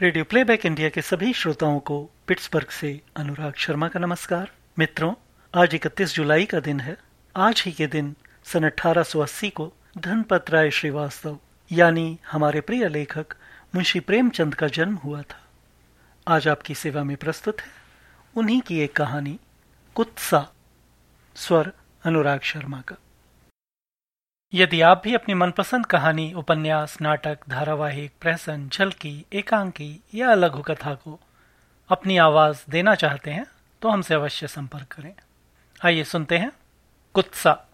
Radio playback India के सभी श्रोताओं को पिट्सबर्ग से अनुराग शर्मा का नमस्कार। मित्रों, आज 31 जुलाई का दिन है। आज ही के दिन सन 1880 को धनपत राय श्रीवास्तव, यानी हमारे प्रिय लेखक मुंशी प्रेमचंद का जन्म हुआ था। आज आपकी सेवा में प्रस्तुत है उन्हीं की एक कहानी, कुत्सा, स्वर अनुराग शर्मा का। यदि आप भी अपनी मनपसंद कहानी, उपन्यास, नाटक, धारावाहिक, प्रहसन, झलकी, एकांकी या लघु कथा को अपनी आवाज़ देना चाहते हैं तो हमसे अवश्य संपर्क करें। आइए सुनते हैं कुत्सा।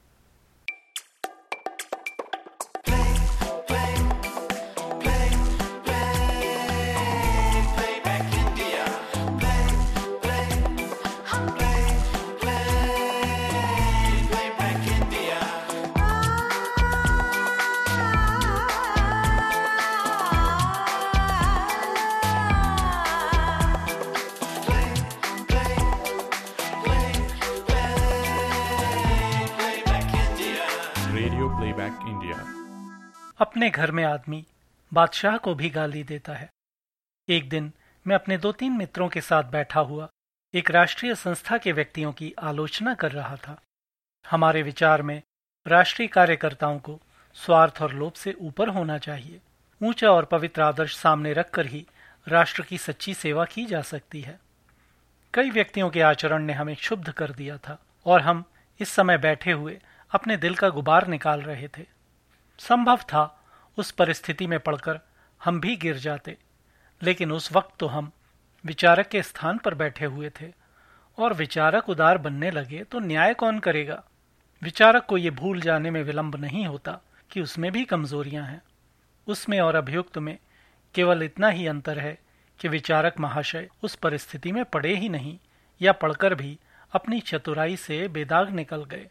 अपने घर में आदमी बादशाह को भी गाली देता है। एक दिन मैं अपने दो तीन मित्रों के साथ बैठा हुआ एक राष्ट्रीय संस्था के व्यक्तियों की आलोचना कर रहा था। हमारे विचार में राष्ट्रीय कार्यकर्ताओं को स्वार्थ और लोभ से ऊपर होना चाहिए। ऊँचा और पवित्र आदर्श सामने रखकर ही राष्ट्र की सच्ची सेवा की जा सकती है। कई व्यक्तियों के आचरण ने हमें क्षुब्ध कर दिया था और हम इस समय बैठे हुए अपने दिल का गुबार निकाल रहे थे। संभव था उस परिस्थिति में पड़कर हम भी गिर जाते। लेकिन उस वक्त तो हम विचारक के स्थान पर बैठे हुए थे और विचारक उदार बनने लगे तो न्याय कौन करेगा? विचारक को यह भूल जाने में विलंब नहीं होता कि उसमें भी कमजोरियाँ हैं। उसमें और अभियुक्त में केवल इतना ही अंतर है कि विचारक महाशय उस परिस्थिति में पड़े ही नहीं या पढ़कर भी अपनी चतुराई से बेदाग निकल गए।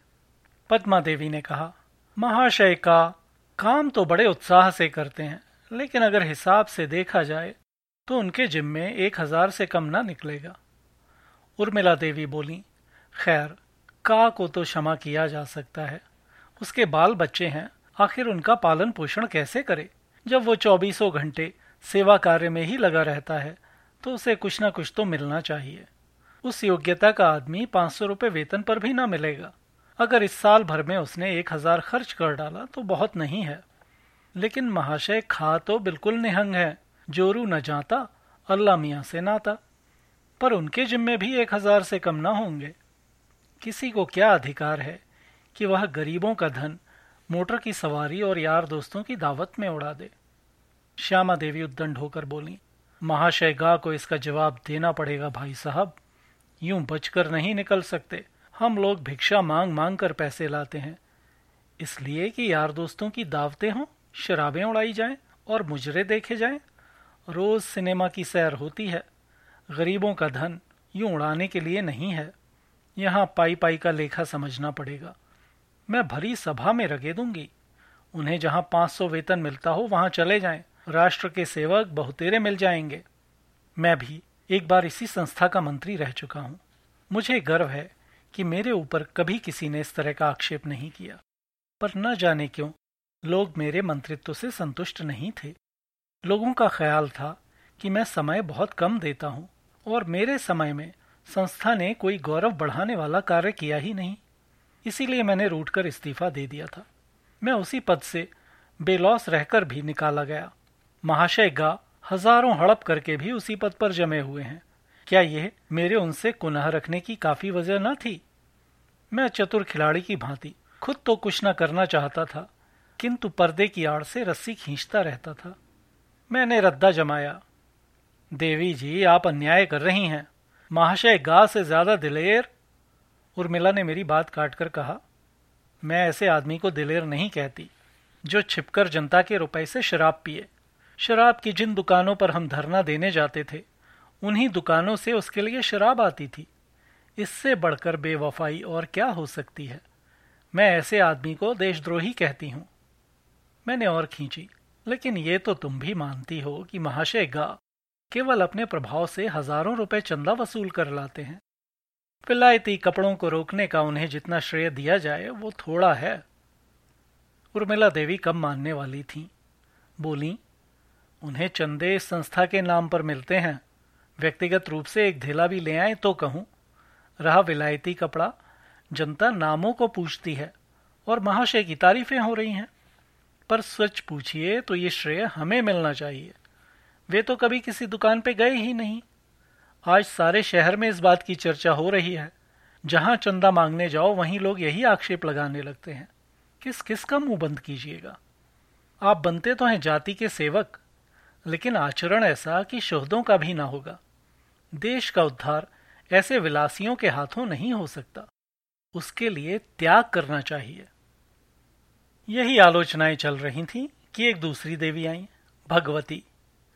पद्मा देवी ने कहा, महाशय का काम तो बड़े उत्साह से करते हैं, लेकिन अगर हिसाब से देखा जाए तो उनके जिम में एक हज़ार से कम ना निकलेगा। उर्मिला देवी बोली, खैर, का को तो क्षमा किया जा सकता है। उसके बाल बच्चे हैं, आखिर उनका पालन पोषण कैसे करे? जब वो चौबीसों घंटे सेवा कार्य में ही लगा रहता है तो उसे कुछ ना कुछ तो मिलना चाहिए। उस योग्यता का आदमी पाँच सौ रुपये वेतन पर भी ना मिलेगा। अगर इस साल भर में उसने एक हज़ार खर्च कर डाला तो बहुत नहीं है। लेकिन महाशय, खा तो बिल्कुल निहंग है। जोरू न जाता, अल्लाह मियाँ से नाता। पर उनके जिम्मे भी एक हज़ार से कम ना होंगे। किसी को क्या अधिकार है कि वह गरीबों का धन मोटर की सवारी और यार दोस्तों की दावत में उड़ा दे? श्यामा देवी उद्दंड होकर बोली, महाशय, गा को इसका जवाब देना पड़ेगा भाई साहब। यूँ बचकर नहीं निकल सकते। हम लोग भिक्षा मांग मांग कर पैसे लाते हैं। इसलिए कि यार दोस्तों की दावतें हों, शराबें उड़ाई जाएँ और मुजरे देखे जाएँ। रोज सिनेमा की सैर होती है। गरीबों का धन यूँ उड़ाने के लिए नहीं है। यहाँ पाई पाई का लेखा समझना पड़ेगा। मैं भरी सभा में रगे दूँगी। उन्हें जहाँ पाँच सौ वेतन मिलता हो, वहाँ चले जाएँ। राष्ट्र के सेवक बहुतेरे मिल जाएँगे। मैं भी एक बार इसी संस्था का मंत्री रह चुका हूँ। मुझे गर्व है कि मेरे ऊपर कभी किसी ने इस तरह का आक्षेप नहीं किया। पर न जाने क्यों, लोग मेरे मंत्रित्व से संतुष्ट नहीं थे। लोगों का ख्याल था कि मैं समय बहुत कम देता हूँ और मेरे समय में संस्था ने कोई गौरव बढ़ाने वाला कार्य किया ही नहीं। इसीलिए मैंने रूटकर इस्तीफा दे दिया था। मैं उसी पद से बेलौस रहकर भी निकाला गया। महाशय गा हज़ारों हड़प करके भी उसी पद पर जमे हुए हैं। क्या यह मेरे उनसे कुनह रखने की काफ़ी वजह न थी? मैं चतुर खिलाड़ी की भांति खुद तो कुछ न करना चाहता था, किंतु पर्दे की आड़ से रस्सी खींचता रहता था। मैंने रद्दा जमाया। देवी जी, आप अन्याय कर रही हैं। महाशय गा से ज़्यादा दिलेर। उर्मिला ने मेरी बात काटकर कहा, मैं ऐसे आदमी को दिलेर नहीं कहती, जो छिपकर जनता के रुपए से शराब पिए। शराब की जिन दुकानों पर हम धरना देने जाते थे उन्हीं दुकानों से उसके लिए शराब आती थी। इससे बढ़कर बेवफाई और क्या हो सकती है? मैं ऐसे आदमी को देशद्रोही कहती हूँ। मैंने और खींची, लेकिन ये तो तुम भी मानती हो कि महाशय गा, केवल अपने प्रभाव से हज़ारों रुपए चंदा वसूल कर लाते हैं। फिलायती कपड़ों को रोकने का उन्हें जितना श्रेय दिया जाए, वो थोड़ा है। उर्मिला देवी कम मानने वाली थी। बोली, उन्हें चंदे इस संस्था के नाम पर मिलते हैं। व्यक्तिगत रूप से एक ढेला भी ले आए तो कहूँ, रहा विलायती कपड़ा, जनता नामों को पूछती है और महाशय की तारीफें हो रही हैं। पर सच पूछिए तो ये श्रेय हमें मिलना चाहिए। वे तो कभी किसी दुकान पे गए ही नहीं। आज सारे शहर में इस बात की चर्चा हो रही है। जहाँ चंदा मांगने जाओ, वहीं लोग यही आक्षेप लगाने लगते हैं। किस किस का मुँह बंद कीजिएगा? आप बनते तो हैं जाति के सेवक, लेकिन आचरण ऐसा कि शोहदों का भी ना होगा। देश का उद्धार ऐसे विलासियों के हाथों नहीं हो सकता। उसके लिए त्याग करना चाहिए। यही आलोचनाएँ चल रही थीं कि एक दूसरी देवी आई। भगवती,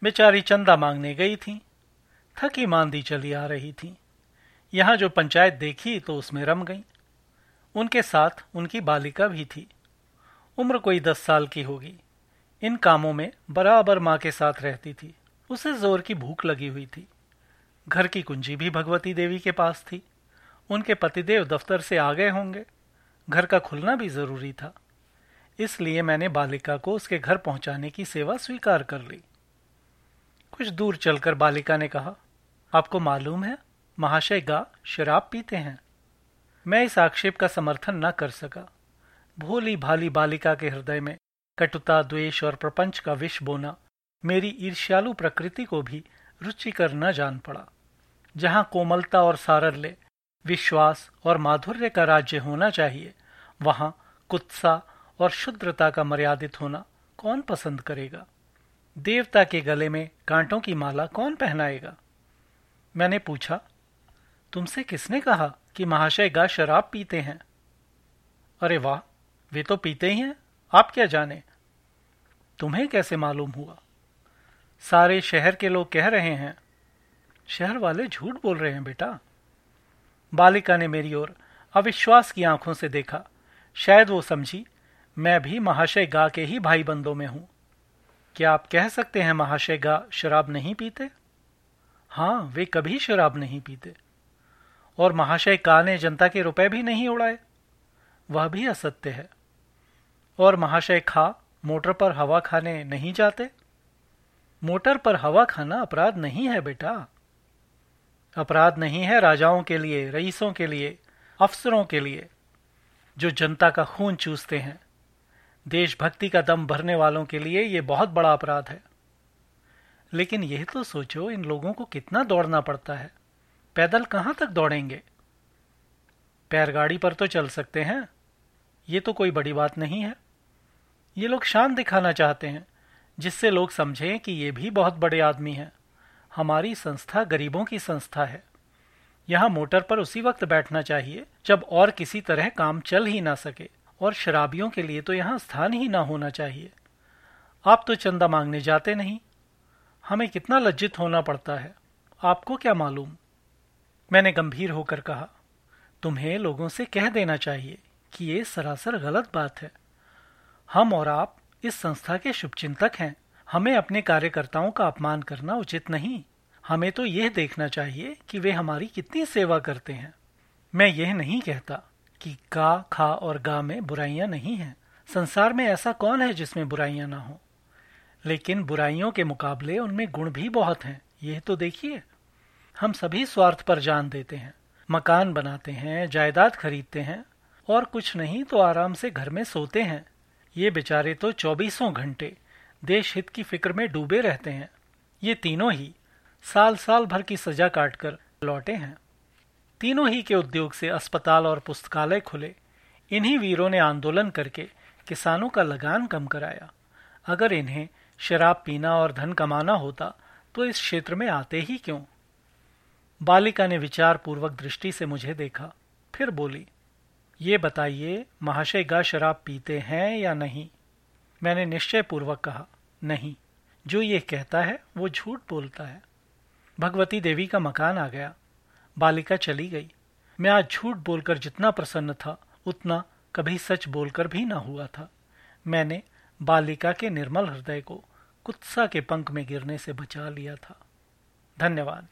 बेचारी चंदा मांगने गई थी। थकी मांदी चली आ रही थी। यहाँ जो पंचायत देखी तो उसमें रम गई। उनके साथ उनकी बालिका भी थी। उम्र कोई दस साल की होगी। इन कामों में बराबर माँ के साथ रहती थी। उसे ज़ोर की भूख लगी हुई थी। घर की कुंजी भी भगवती देवी के पास थी। उनके पतिदेव दफ्तर से आ गए होंगे। घर का खुलना भी ज़रूरी था। इसलिए मैंने बालिका को उसके घर पहुँचाने की सेवा स्वीकार कर ली। कुछ दूर चलकर बालिका ने कहा, आपको मालूम है, महाशय गा, शराब पीते हैं। मैं इस आक्षेप का समर्थन न कर सका। भोली भाली बालिका के हृदय में कटुता, द्वेष और प्रपंच का विष बोना मेरी ईर्ष्यालु प्रकृति को भी रुचिकर न जान पड़ा। जहाँ कोमलता और सारल्य, विश्वास और माधुर्य का राज्य होना चाहिए, वहाँ कुत्सा और शुद्रता का मर्यादित होना कौन पसंद करेगा? देवता के गले में कांटों की माला कौन पहनाएगा? मैंने पूछा, तुमसे किसने कहा कि महाशय गा शराब पीते हैं? अरे वाह, वे तो पीते ही हैं, आप क्या जाने? तुम्हें कैसे मालूम हुआ? सारे शहर के लोग कह रहे हैं शहर वाले झूठ बोल रहे हैं बेटा। बालिका ने मेरी ओर अविश्वास की आँखों से देखा। शायद वो समझी, मैं भी महाशय गा के ही भाई बंदों में हूँ। क्या आप कह सकते हैं महाशय गा शराब नहीं पीते? हाँ, वे कभी शराब नहीं पीते। और महाशय का ने जनता के रुपए भी नहीं उड़ाए। वह भी असत्य है। और महाशय खा, मोटर पर हवा खाने नहीं जाते? मोटर पर हवा खाना अपराध नहीं है बेटा। अपराध नहीं है राजाओं के लिए, रईसों के लिए, अफसरों के लिए, जो जनता का खून चूसते हैं। देशभक्ति का दम भरने वालों के लिए यह बहुत बड़ा अपराध है। लेकिन यह तो सोचो, इन लोगों को कितना दौड़ना पड़ता है। पैदल कहाँ तक दौड़ेंगे? पैरगाड़ी पर तो चल सकते हैं। ये तो कोई बड़ी बात नहीं है। ये लोग शान दिखाना चाहते हैं, जिससे लोग समझें कि ये भी बहुत बड़े आदमी हैं। हमारी संस्था गरीबों की संस्था है। यहाँ मोटर पर उसी वक्त बैठना चाहिए जब और किसी तरह काम चल ही ना सके और शराबियों के लिए तो यहाँ स्थान ही ना होना चाहिए। आप तो चंदा मांगने जाते नहीं। हमें कितना लज्जित होना पड़ता है। आपको क्या मालूम? मैंने गंभीर होकर कहा, तुम्हें लोगों से कह देना चाहिए कि ये सरासर गलत बात है। हम और आप इस संस्था के शुभचिंतक हैं। हमें अपने कार्यकर्ताओं का अपमान करना उचित नहीं। हमें तो यह देखना चाहिए कि वे हमारी कितनी सेवा करते हैं। मैं यह नहीं कहता कि का, खा और गा में बुराइयाँ नहीं हैं। संसार में ऐसा कौन है जिसमें बुराइयाँ ना हो? लेकिन बुराइयों के मुकाबले उनमें गुण भी बहुत हैं। यह तो देखिए, हम सभी स्वार्थ पर जान देते हैं, मकान बनाते हैं, जायदाद खरीदते हैं, और कुछ नहीं तो आराम से घर में सोते हैं। ये बेचारे तो चौबीसों घंटे देश हित की फ़िक्र में डूबे रहते हैं। ये तीनों ही साल साल भर की सजा काटकर लौटे हैं। तीनों ही के उद्योग से अस्पताल और पुस्तकालय खुले। इन्हीं वीरों ने आंदोलन करके किसानों का लगान कम कराया। अगर इन्हें शराब पीना और धन कमाना होता तो इस क्षेत्र में आते ही क्यों? बालिका ने विचार पूर्वक दृष्टि से मुझे देखा, फिर बोली, ये बताइए, महाशय गा शराब पीते हैं या नहीं? मैंने निश्चय पूर्वक कहा, नहीं, जो ये कहता है, वो झूठ बोलता है। भगवती देवी का मकान आ गया, बालिका चली गई। मैं आज झूठ बोलकर जितना प्रसन्न था, उतना कभी सच बोलकर भी ना हुआ था। मैंने बालिका के निर्मल हृदय को कुत्सा के पंख में गिरने से बचा लिया था। धन्यवाद।